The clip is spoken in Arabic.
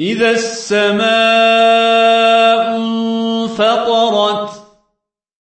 إذا السماء انفطرت